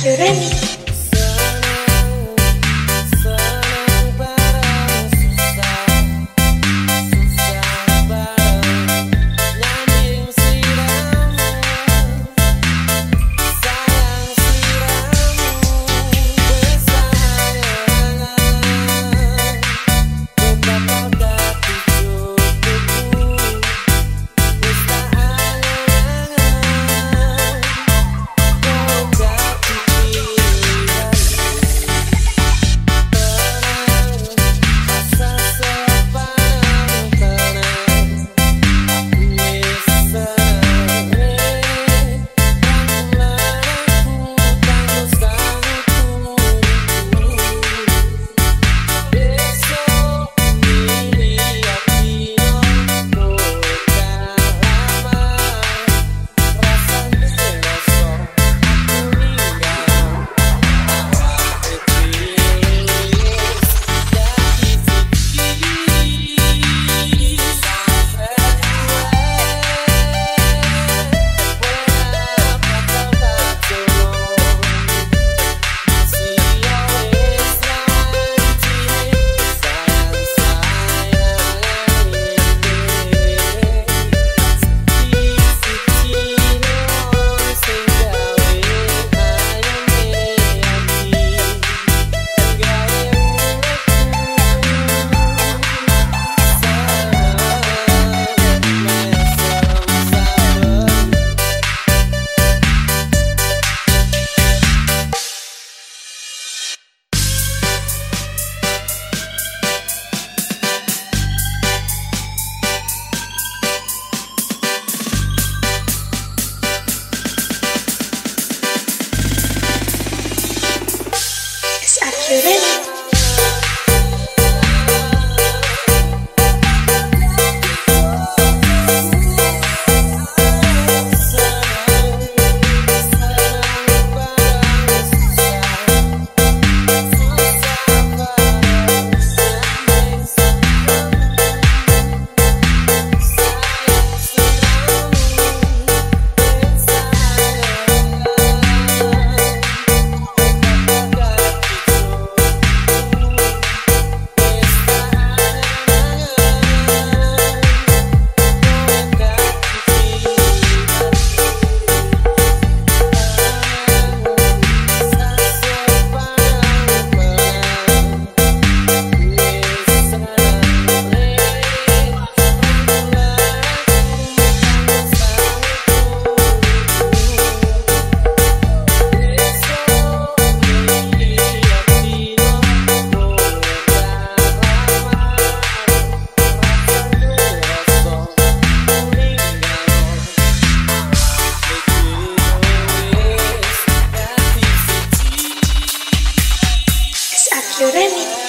Thank you, Remy. 夢見て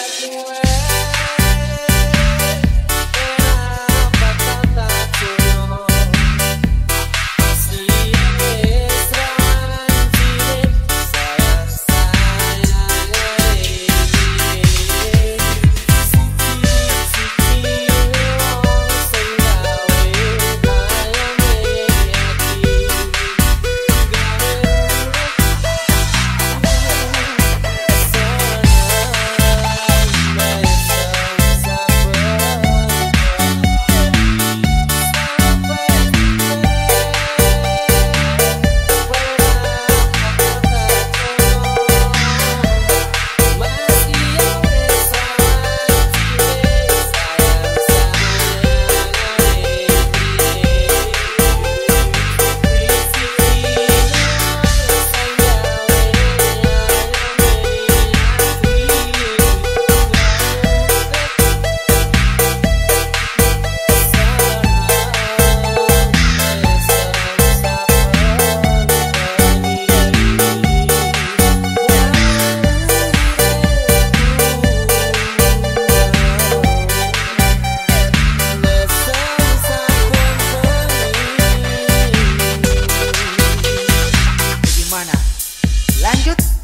Lanjut